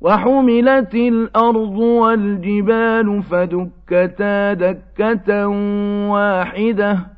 وحملت الأرض والجبال فدكتا دكة واحدة